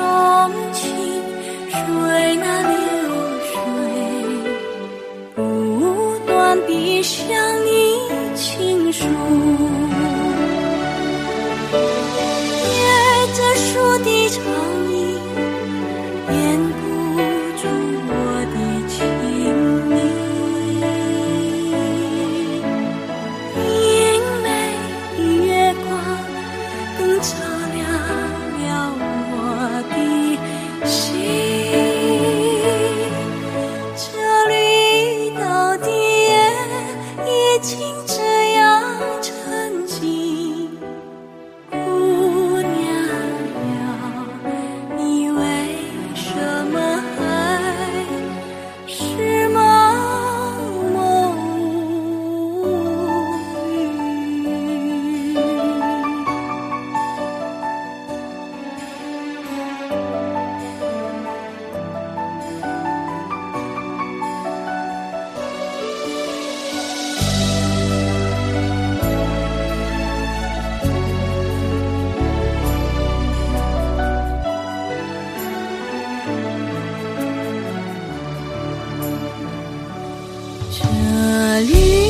浓情水那流水不断的向你倾诉 Thank you. 这里。